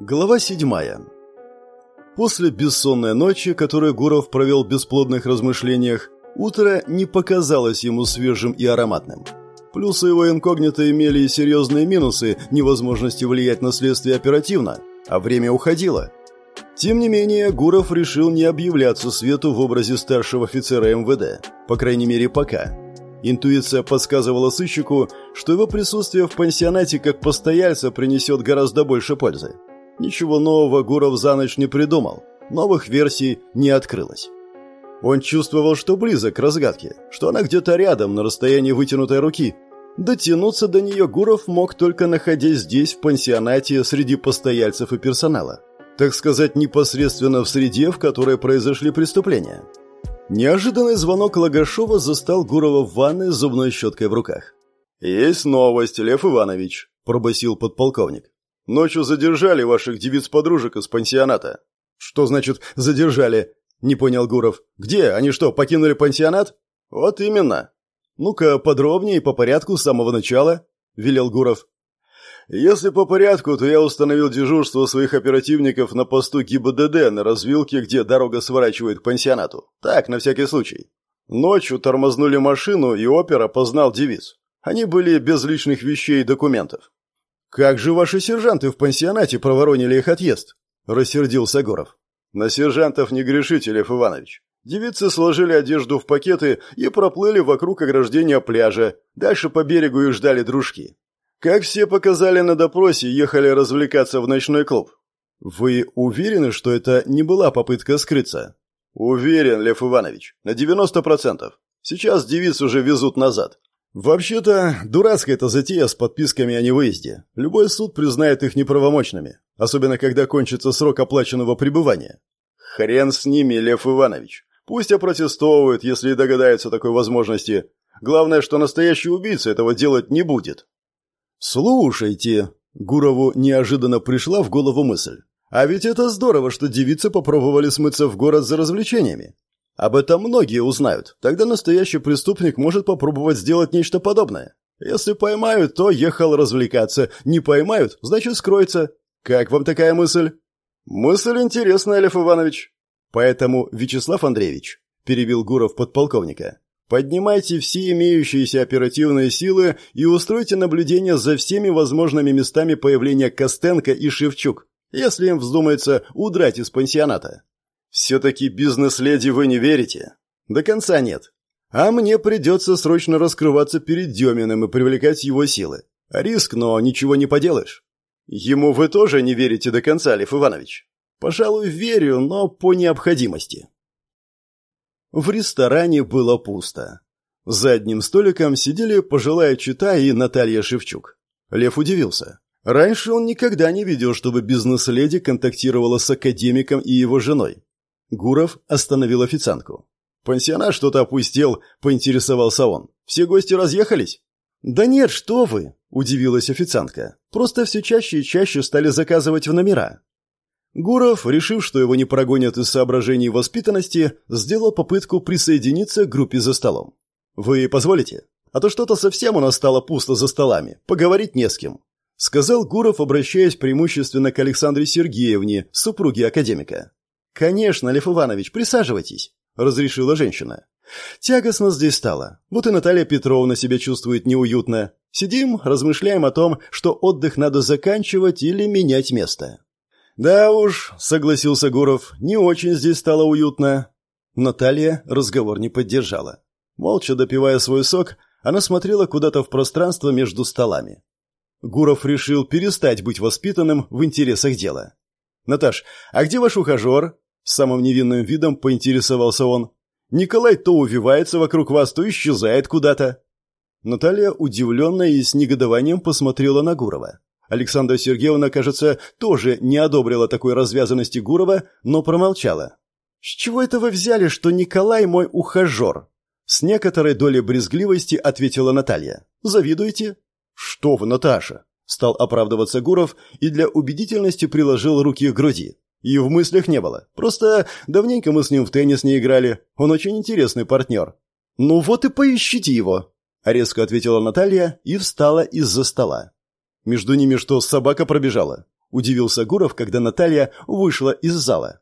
Глава седьмая. После бессонной ночи, которую Гуров провел в бесплодных размышлениях, утро не показалось ему свежим и ароматным. Плюсы его инкогнито имели и серьезные минусы невозможности влиять на следствие оперативно, а время уходило. Тем не менее, Гуров решил не объявляться свету в образе старшего офицера МВД, по крайней мере пока. Интуиция подсказывала сыщику, что его присутствие в пансионате как постояльца принесет гораздо больше пользы. Ничего нового Гуров за ночь не придумал, новых версий не открылось. Он чувствовал, что близок к разгадке, что она где-то рядом, на расстоянии вытянутой руки. Дотянуться до нее Гуров мог только находясь здесь, в пансионате, среди постояльцев и персонала. Так сказать, непосредственно в среде, в которой произошли преступления. Неожиданный звонок Лагашова застал Гурова в ванной с зубной щеткой в руках. «Есть новость, Лев Иванович», – пробасил подполковник. Ночью задержали ваших девиц-подружек из пансионата». «Что значит «задержали»?» – не понял Гуров. «Где? Они что, покинули пансионат?» «Вот именно». «Ну-ка, подробнее и по порядку с самого начала», – велел Гуров. «Если по порядку, то я установил дежурство своих оперативников на посту ГИБДД на развилке, где дорога сворачивает к пансионату. Так, на всякий случай. Ночью тормознули машину, и опера познал девиц. Они были без личных вещей и документов. «Как же ваши сержанты в пансионате проворонили их отъезд?» – рассердился Горов. «На сержантов не грешите, Лев Иванович. Девицы сложили одежду в пакеты и проплыли вокруг ограждения пляжа. Дальше по берегу их ждали дружки. Как все показали на допросе, ехали развлекаться в ночной клуб. Вы уверены, что это не была попытка скрыться? Уверен, Лев Иванович, на 90%. Сейчас девиц уже везут назад. Вообще-то, дурацкая эта затея с подписками о невыезде. Любой суд признает их неправомочными, особенно когда кончится срок оплаченного пребывания. Хрен с ними, Лев Иванович. Пусть опротестовывают, если догадаются такой возможности. Главное, что настоящий убийца этого делать не будет. Слушайте, Гурову неожиданно пришла в голову мысль. А ведь это здорово, что девицы попробовали смыться в город за развлечениями. Об этом многие узнают. Тогда настоящий преступник может попробовать сделать нечто подобное. Если поймают, то ехал развлекаться. Не поймают, значит скроется. Как вам такая мысль? Мысль интересная, Лев Иванович. Поэтому, Вячеслав Андреевич, перебил Гуров подполковника, поднимайте все имеющиеся оперативные силы и устройте наблюдение за всеми возможными местами появления Костенко и Шевчук, если им вздумается удрать из пансионата. Все-таки бизнес-леди вы не верите? До конца нет. А мне придется срочно раскрываться перед Деминым и привлекать его силы. Риск, но ничего не поделаешь. Ему вы тоже не верите до конца, Лев Иванович? Пожалуй, верю, но по необходимости. В ресторане было пусто. За одним столиком сидели пожилая чита и Наталья Шевчук. Лев удивился. Раньше он никогда не видел, чтобы бизнес-леди контактировала с академиком и его женой. Гуров остановил официантку. «Пансионат что-то опустел», — поинтересовался он. «Все гости разъехались?» «Да нет, что вы!» — удивилась официантка. «Просто все чаще и чаще стали заказывать в номера». Гуров, решив, что его не прогонят из соображений воспитанности, сделал попытку присоединиться к группе за столом. «Вы позволите? А то что-то совсем у нас стало пусто за столами. Поговорить не с кем», — сказал Гуров, обращаясь преимущественно к Александре Сергеевне, супруге академика. «Конечно, Лев Иванович, присаживайтесь», — разрешила женщина. «Тягостно здесь стало. Вот и Наталья Петровна себя чувствует неуютно. Сидим, размышляем о том, что отдых надо заканчивать или менять место». «Да уж», — согласился Гуров, — «не очень здесь стало уютно». Наталья разговор не поддержала. Молча допивая свой сок, она смотрела куда-то в пространство между столами. Гуров решил перестать быть воспитанным в интересах дела. «Наташ, а где ваш ухажер?» С самым невинным видом поинтересовался он. «Николай то увивается вокруг вас, то исчезает куда-то». Наталья удивленно и с негодованием посмотрела на Гурова. Александра Сергеевна, кажется, тоже не одобрила такой развязанности Гурова, но промолчала. «С чего это вы взяли, что Николай мой ухажер?» С некоторой долей брезгливости ответила Наталья. «Завидуете?» «Что вы, Наташа?» Стал оправдываться Гуров и для убедительности приложил руки к груди. И в мыслях не было. Просто давненько мы с ним в теннис не играли. Он очень интересный партнер. «Ну вот и поищите его», — резко ответила Наталья и встала из-за стола. Между ними что, собака пробежала? – удивился Гуров, когда Наталья вышла из зала.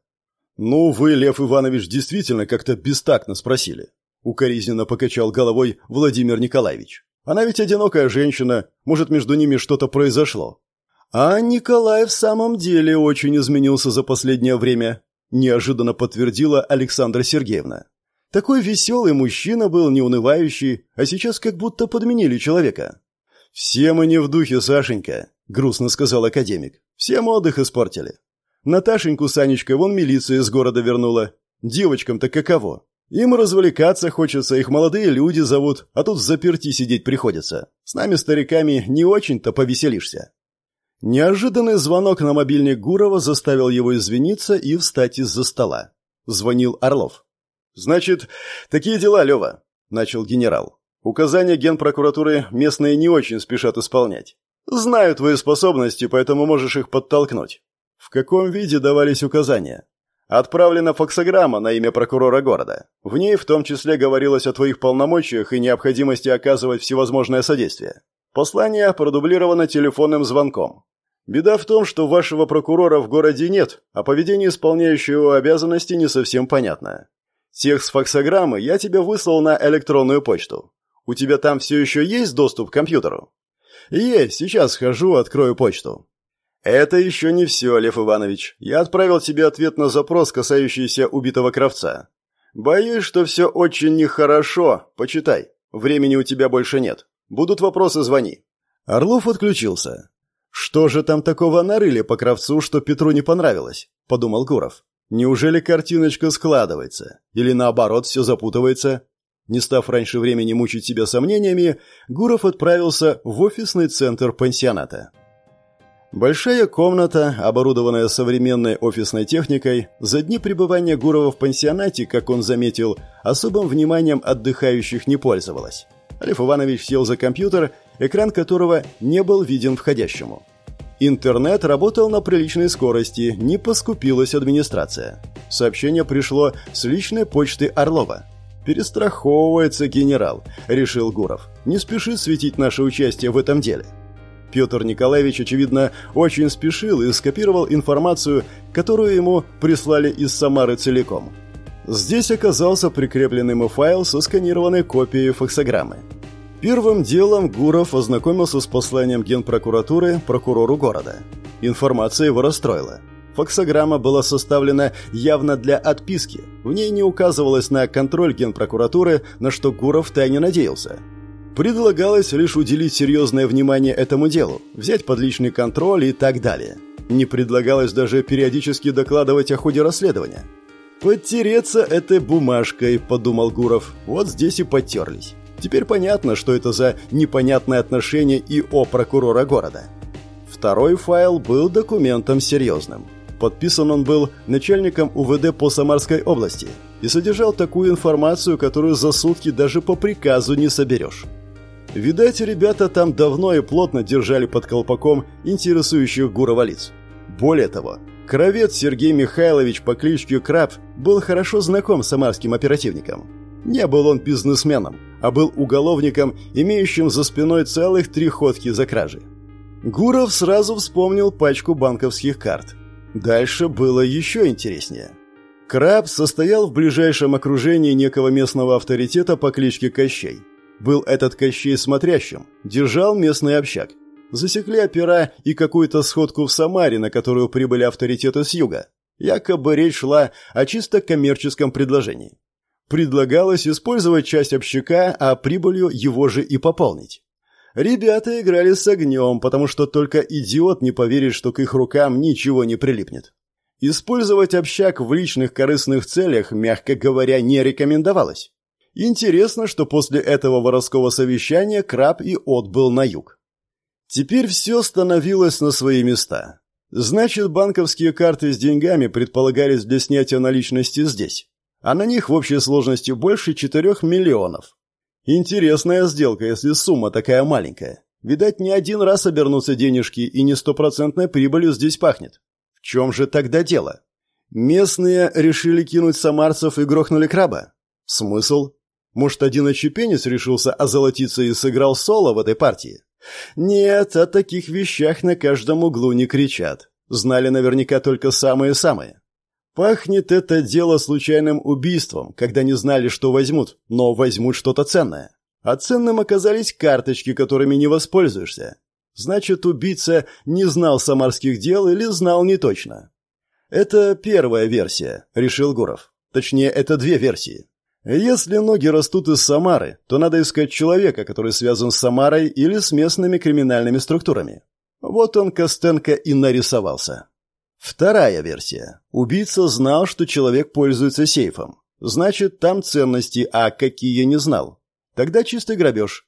«Ну, вы, Лев Иванович, действительно как-то бестактно спросили», – укоризненно покачал головой Владимир Николаевич. «Она ведь одинокая женщина, может, между ними что-то произошло». «А Николай в самом деле очень изменился за последнее время», – неожиданно подтвердила Александра Сергеевна. «Такой веселый мужчина был, неунывающий, а сейчас как будто подменили человека». «Все мы не в духе, Сашенька», — грустно сказал академик. «Всем отдых испортили. Наташеньку с Анечкой вон милиция из города вернула. Девочкам-то каково? Им развлекаться хочется, их молодые люди зовут, а тут заперти сидеть приходится. С нами, стариками, не очень-то повеселишься». Неожиданный звонок на мобильник Гурова заставил его извиниться и встать из-за стола. Звонил Орлов. «Значит, такие дела, Лева», — начал генерал. «Указания генпрокуратуры местные не очень спешат исполнять. Знаю твои способности, поэтому можешь их подтолкнуть. В каком виде давались указания? Отправлена факсограмма на имя прокурора города. В ней в том числе говорилось о твоих полномочиях и необходимости оказывать всевозможное содействие. Послание продублировано телефонным звонком. Беда в том, что вашего прокурора в городе нет, а поведение исполняющего обязанности не совсем понятно. Текст факсограммы я тебе выслал на электронную почту. У тебя там все еще есть доступ к компьютеру? «Есть, сейчас схожу, открою почту». «Это еще не все, Лев Иванович. Я отправил тебе ответ на запрос, касающийся убитого кровца. Боюсь, что все очень нехорошо. Почитай. Времени у тебя больше нет. Будут вопросы, звони». Орлов отключился. «Что же там такого нарыли по кровцу, что Петру не понравилось?» – подумал Гуров. «Неужели картиночка складывается? Или наоборот все запутывается? Не став раньше времени мучить себя сомнениями, Гуров отправился в офисный центр пансионата. Большая комната, оборудованная современной офисной техникой, за дни пребывания Гурова в пансионате, как он заметил, особым вниманием отдыхающих не пользовалась. Лев Иванович сел за компьютер, экран которого не был виден входящему. Интернет работал на приличной скорости, не поскупилась администрация. Сообщение пришло с личной почты Орлова – «Перестраховывается генерал», — решил Гуров. «Не спеши светить наше участие в этом деле». Петр Николаевич, очевидно, очень спешил и скопировал информацию, которую ему прислали из Самары целиком. Здесь оказался прикрепленный ему файл со сканированной копией факсограммы. Первым делом Гуров ознакомился с посланием генпрокуратуры прокурору города. Информация его расстроила. Факсограмма была составлена явно для отписки. В ней не указывалось на контроль генпрокуратуры, на что Гуров тайне надеялся. Предлагалось лишь уделить серьезное внимание этому делу, взять под личный контроль и так далее. Не предлагалось даже периодически докладывать о ходе расследования. «Подтереться этой бумажкой», — подумал Гуров. «Вот здесь и подтерлись. Теперь понятно, что это за непонятное отношение и о прокурора города». Второй файл был документом серьезным. Подписан он был начальником УВД по Самарской области и содержал такую информацию, которую за сутки даже по приказу не соберешь. Видать, ребята там давно и плотно держали под колпаком интересующих Гурова лиц. Более того, кровец Сергей Михайлович по кличке Краб был хорошо знаком с самарским оперативником. Не был он бизнесменом, а был уголовником, имеющим за спиной целых три ходки за кражи. Гуров сразу вспомнил пачку банковских карт. Дальше было еще интереснее. Краб состоял в ближайшем окружении некого местного авторитета по кличке Кощей. Был этот Кощей смотрящим, держал местный общак. Засекли опера и какую-то сходку в Самаре, на которую прибыли авторитеты с юга. Якобы речь шла о чисто коммерческом предложении. Предлагалось использовать часть общака, а прибылью его же и пополнить. Ребята играли с огнем, потому что только идиот не поверит, что к их рукам ничего не прилипнет. Использовать общак в личных корыстных целях, мягко говоря, не рекомендовалось. Интересно, что после этого воровского совещания Краб и отбыл на юг. Теперь все становилось на свои места. Значит, банковские карты с деньгами предполагались для снятия наличности здесь. А на них в общей сложности больше 4 миллионов. Интересная сделка, если сумма такая маленькая. Видать, не один раз обернутся денежки, и не стопроцентной прибылью здесь пахнет. В чем же тогда дело? Местные решили кинуть самарцев и грохнули краба? Смысл? Может, один очепенец решился озолотиться и сыграл соло в этой партии? Нет, о таких вещах на каждом углу не кричат. Знали наверняка только самые-самые. Пахнет это дело случайным убийством, когда не знали, что возьмут, но возьмут что-то ценное. А ценным оказались карточки, которыми не воспользуешься. Значит, убийца не знал самарских дел или знал не точно. Это первая версия, решил Гуров. Точнее, это две версии. Если ноги растут из Самары, то надо искать человека, который связан с Самарой или с местными криминальными структурами. Вот он, Костенко, и нарисовался. Вторая версия. Убийца знал, что человек пользуется сейфом. Значит, там ценности, а какие не знал. Тогда чистый грабеж.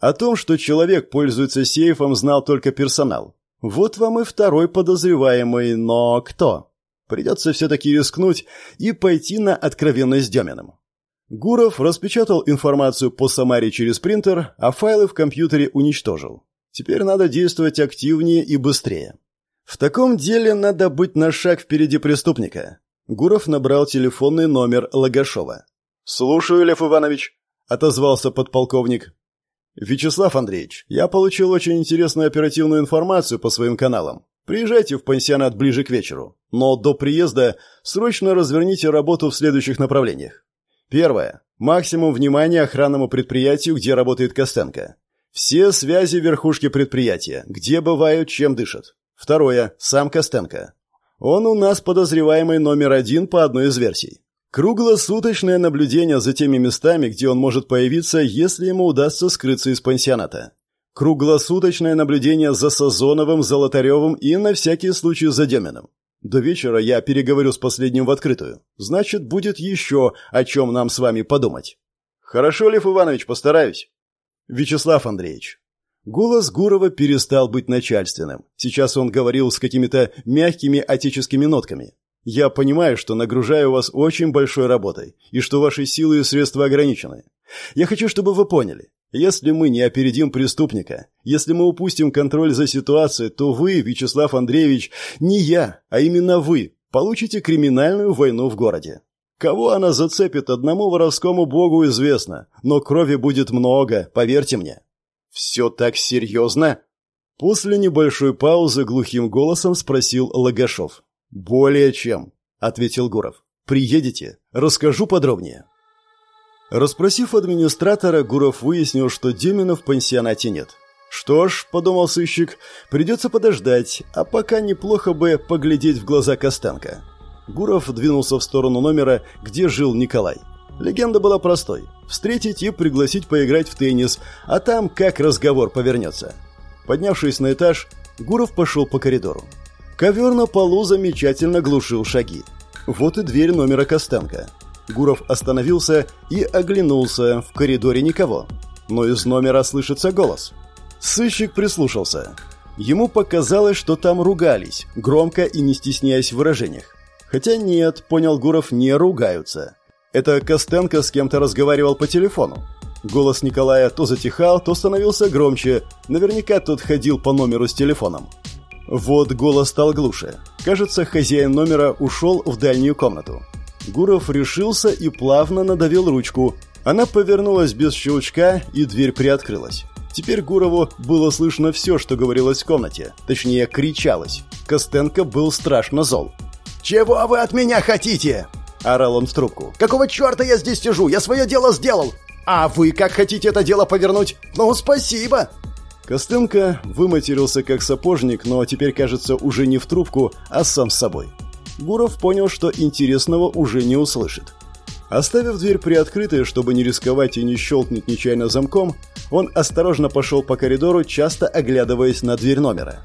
О том, что человек пользуется сейфом, знал только персонал. Вот вам и второй подозреваемый, но кто? Придется все-таки рискнуть и пойти на откровенность с. Гуров распечатал информацию по Самаре через принтер, а файлы в компьютере уничтожил. Теперь надо действовать активнее и быстрее. В таком деле надо быть на шаг впереди преступника. Гуров набрал телефонный номер Лагашова. «Слушаю, Лев Иванович», — отозвался подполковник. «Вячеслав Андреевич, я получил очень интересную оперативную информацию по своим каналам. Приезжайте в пансионат ближе к вечеру. Но до приезда срочно разверните работу в следующих направлениях. Первое. Максимум внимания охранному предприятию, где работает Костенко. Все связи верхушки предприятия, где бывают, чем дышат. Второе. Сам Костенко. Он у нас подозреваемый номер один по одной из версий. Круглосуточное наблюдение за теми местами, где он может появиться, если ему удастся скрыться из пансионата. Круглосуточное наблюдение за Сазоновым, Золотаревым и, на всякий случай, за Деминым. До вечера я переговорю с последним в открытую. Значит, будет еще о чем нам с вами подумать. Хорошо, Лев Иванович, постараюсь. Вячеслав Андреевич. Голос Гурова перестал быть начальственным. Сейчас он говорил с какими-то мягкими отеческими нотками. Я понимаю, что нагружаю вас очень большой работой, и что ваши силы и средства ограничены. Я хочу, чтобы вы поняли. Если мы не опередим преступника, если мы упустим контроль за ситуацией, то вы, Вячеслав Андреевич, не я, а именно вы, получите криминальную войну в городе. Кого она зацепит, одному воровскому богу известно, но крови будет много, поверьте мне. Все так серьезно? После небольшой паузы глухим голосом спросил Лагашов. «Более чем», — ответил Гуров. «Приедете? Расскажу подробнее». Расспросив администратора, Гуров выяснил, что Демина в пансионате нет. «Что ж», — подумал сыщик, — «придется подождать, а пока неплохо бы поглядеть в глаза Костенко». Гуров двинулся в сторону номера, где жил Николай. Легенда была простой. Встретить и пригласить поиграть в теннис, а там как разговор повернется. Поднявшись на этаж, Гуров пошел по коридору. Ковер на полу замечательно глушил шаги. Вот и дверь номера Костенко. Гуров остановился и оглянулся. В коридоре никого. Но из номера слышится голос. Сыщик прислушался. Ему показалось, что там ругались, громко и не стесняясь в выражениях. Хотя нет, понял Гуров, не ругаются. Это Костенко с кем-то разговаривал по телефону. Голос Николая то затихал, то становился громче. Наверняка тот ходил по номеру с телефоном. Вот голос стал глуше. Кажется, хозяин номера ушел в дальнюю комнату. Гуров решился и плавно надавил ручку. Она повернулась без щелчка, и дверь приоткрылась. Теперь Гурову было слышно все, что говорилось в комнате. Точнее, кричалось. Костенко был страшно зол. «Чего вы от меня хотите?» – орал он в трубку. «Какого черта я здесь сижу? Я свое дело сделал! А вы как хотите это дело повернуть? Ну, спасибо!» Костенко выматерился как сапожник, но теперь, кажется, уже не в трубку, а сам с собой. Гуров понял, что интересного уже не услышит. Оставив дверь приоткрытой, чтобы не рисковать и не щелкнуть нечаянно замком, он осторожно пошел по коридору, часто оглядываясь на дверь номера.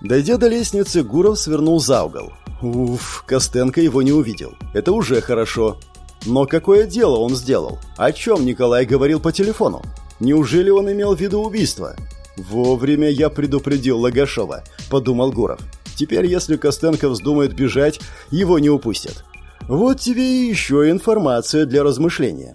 Дойдя до лестницы, Гуров свернул за угол. Уф, Костенко его не увидел. Это уже хорошо. Но какое дело он сделал? О чем Николай говорил по телефону? Неужели он имел в виду убийство? «Вовремя я предупредил Лагашова», — подумал Гуров. «Теперь, если Костенко вздумает бежать, его не упустят». Вот тебе и еще информация для размышления.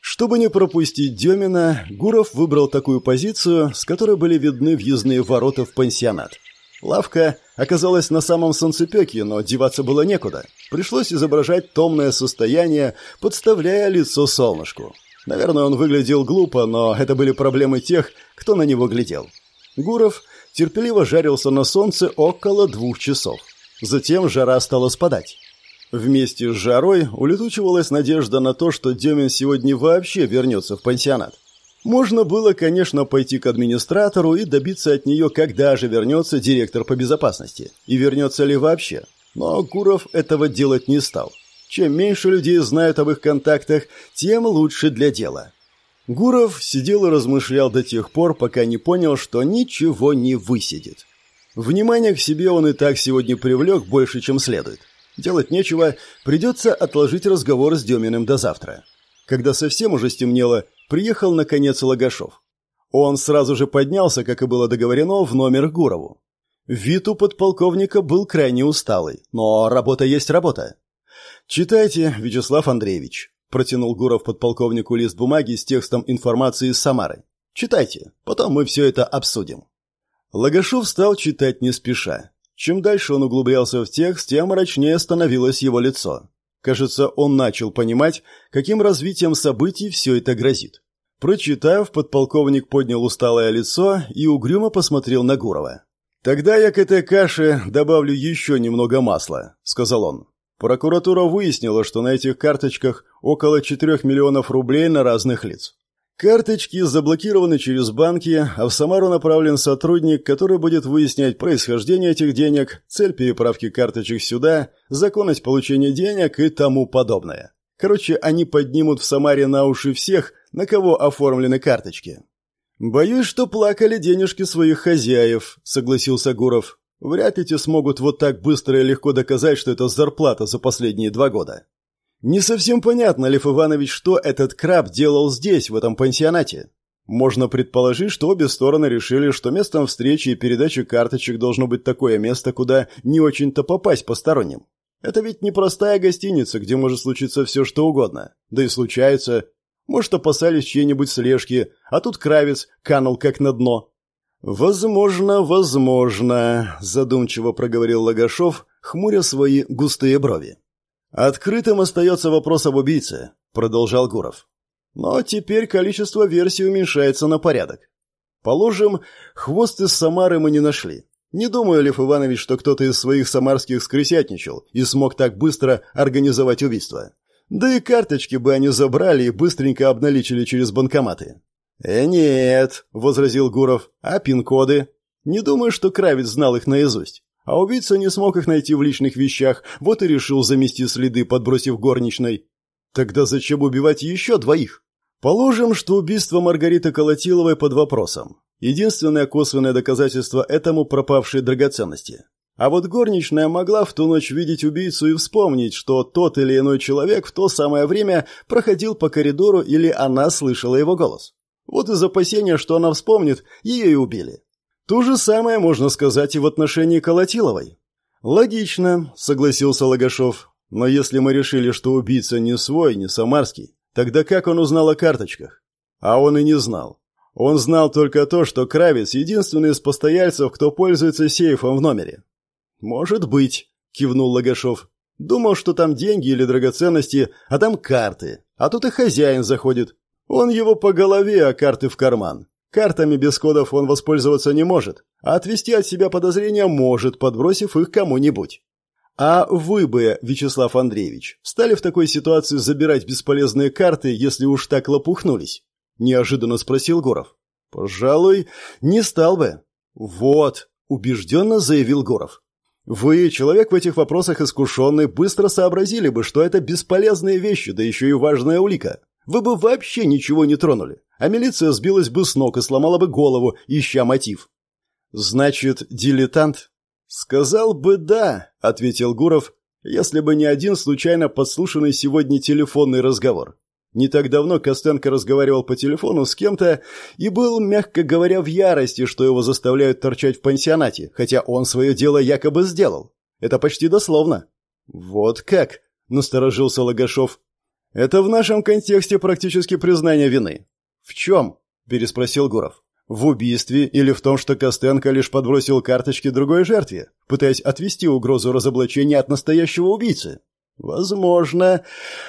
Чтобы не пропустить Демина, Гуров выбрал такую позицию, с которой были видны въездные ворота в пансионат. Лавка оказалась на самом солнцепеке, но деваться было некуда. Пришлось изображать томное состояние, подставляя лицо солнышку. Наверное, он выглядел глупо, но это были проблемы тех, кто на него глядел. Гуров терпеливо жарился на солнце около двух часов. Затем жара стала спадать. Вместе с жарой улетучивалась надежда на то, что Демин сегодня вообще вернется в пансионат. Можно было, конечно, пойти к администратору и добиться от нее, когда же вернется директор по безопасности, и вернется ли вообще. Но Гуров этого делать не стал. Чем меньше людей знают об их контактах, тем лучше для дела. Гуров сидел и размышлял до тех пор, пока не понял, что ничего не высидит. Внимание к себе он и так сегодня привлек больше, чем следует. Делать нечего, придется отложить разговор с Деминым до завтра. Когда совсем уже стемнело, приехал, наконец, Логашов. Он сразу же поднялся, как и было договорено, в номер Гурову. Вид у подполковника был крайне усталый, но работа есть работа. «Читайте, Вячеслав Андреевич», – протянул Гуров подполковнику лист бумаги с текстом информации из Самары. «Читайте, потом мы все это обсудим». Логашов стал читать не спеша. Чем дальше он углублялся в текст, тем мрачнее становилось его лицо. Кажется, он начал понимать, каким развитием событий все это грозит. Прочитав, подполковник поднял усталое лицо и угрюмо посмотрел на Гурова. «Тогда я к этой каше добавлю еще немного масла», — сказал он. Прокуратура выяснила, что на этих карточках около 4 миллионов рублей на разных лиц. Карточки заблокированы через банки, а в Самару направлен сотрудник, который будет выяснять происхождение этих денег, цель переправки карточек сюда, законность получения денег и тому подобное. Короче, они поднимут в Самаре на уши всех, на кого оформлены карточки. «Боюсь, что плакали денежки своих хозяев», — согласился Гуров. «Вряд ли те смогут вот так быстро и легко доказать, что это зарплата за последние два года». Не совсем понятно, Лев Иванович, что этот краб делал здесь, в этом пансионате. Можно предположить, что обе стороны решили, что местом встречи и передачи карточек должно быть такое место, куда не очень-то попасть посторонним. Это ведь не простая гостиница, где может случиться все, что угодно. Да и случается. Может, опасались чьей-нибудь слежки, а тут кравец канул как на дно. «Возможно, возможно», – задумчиво проговорил Лагашов, хмуря свои густые брови. «Открытым остается вопрос об убийце», — продолжал Гуров. «Но теперь количество версий уменьшается на порядок. Положим, хвост из Самары мы не нашли. Не думаю, Лев Иванович, что кто-то из своих самарских скрысятничал и смог так быстро организовать убийство. Да и карточки бы они забрали и быстренько обналичили через банкоматы». «Э, нет», — возразил Гуров, — «а пин-коды? Не думаю, что Кравец знал их наизусть. А убийца не смог их найти в личных вещах, вот и решил замести следы, подбросив горничной. Тогда зачем убивать еще двоих? Положим, что убийство Маргариты Колотиловой под вопросом. Единственное косвенное доказательство этому пропавшие драгоценности. А вот горничная могла в ту ночь видеть убийцу и вспомнить, что тот или иной человек в то самое время проходил по коридору или она слышала его голос. Вот из опасения, что она вспомнит, ее и убили. То же самое можно сказать и в отношении Колотиловой. Логично, согласился Логашов. Но если мы решили, что убийца не свой, не самарский, тогда как он узнал о карточках? А он и не знал. Он знал только то, что Кравец единственный из постояльцев, кто пользуется сейфом в номере. Может быть, кивнул Логашов. Думал, что там деньги или драгоценности, а там карты. А тут и хозяин заходит. Он его по голове, а карты в карман. Картами без кодов он воспользоваться не может, а отвести от себя подозрения может, подбросив их кому-нибудь. А вы бы, Вячеслав Андреевич, стали в такой ситуации забирать бесполезные карты, если уж так лопухнулись? Неожиданно спросил Горов. Пожалуй, не стал бы. Вот, убежденно заявил Горов. Вы, человек в этих вопросах искушенный, быстро сообразили бы, что это бесполезные вещи, да еще и важная улика. Вы бы вообще ничего не тронули а милиция сбилась бы с ног и сломала бы голову, ища мотив. «Значит, дилетант?» «Сказал бы да», — ответил Гуров, если бы не один случайно подслушанный сегодня телефонный разговор. Не так давно Костенко разговаривал по телефону с кем-то и был, мягко говоря, в ярости, что его заставляют торчать в пансионате, хотя он свое дело якобы сделал. Это почти дословно. «Вот как?» — насторожился Логашов. «Это в нашем контексте практически признание вины. «В чем?» – переспросил Гуров. «В убийстве или в том, что Костенко лишь подбросил карточки другой жертве, пытаясь отвести угрозу разоблачения от настоящего убийцы?» «Возможно.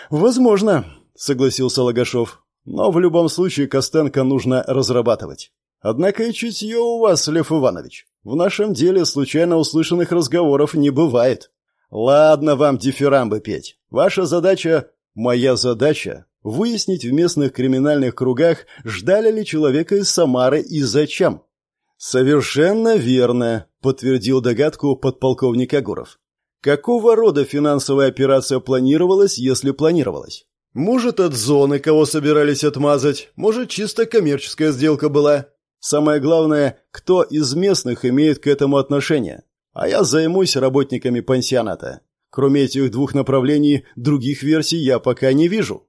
Возможно», – согласился Логашов. «Но в любом случае Костенко нужно разрабатывать. Однако и чутье у вас, Лев Иванович. В нашем деле случайно услышанных разговоров не бывает. Ладно вам дифирамбы петь. Ваша задача... Моя задача — выяснить в местных криминальных кругах, ждали ли человека из Самары и зачем. «Совершенно верно», — подтвердил догадку подполковник Агуров. «Какого рода финансовая операция планировалась, если планировалась? Может, от зоны кого собирались отмазать, может, чисто коммерческая сделка была. Самое главное, кто из местных имеет к этому отношение. А я займусь работниками пансионата. Кроме этих двух направлений, других версий я пока не вижу».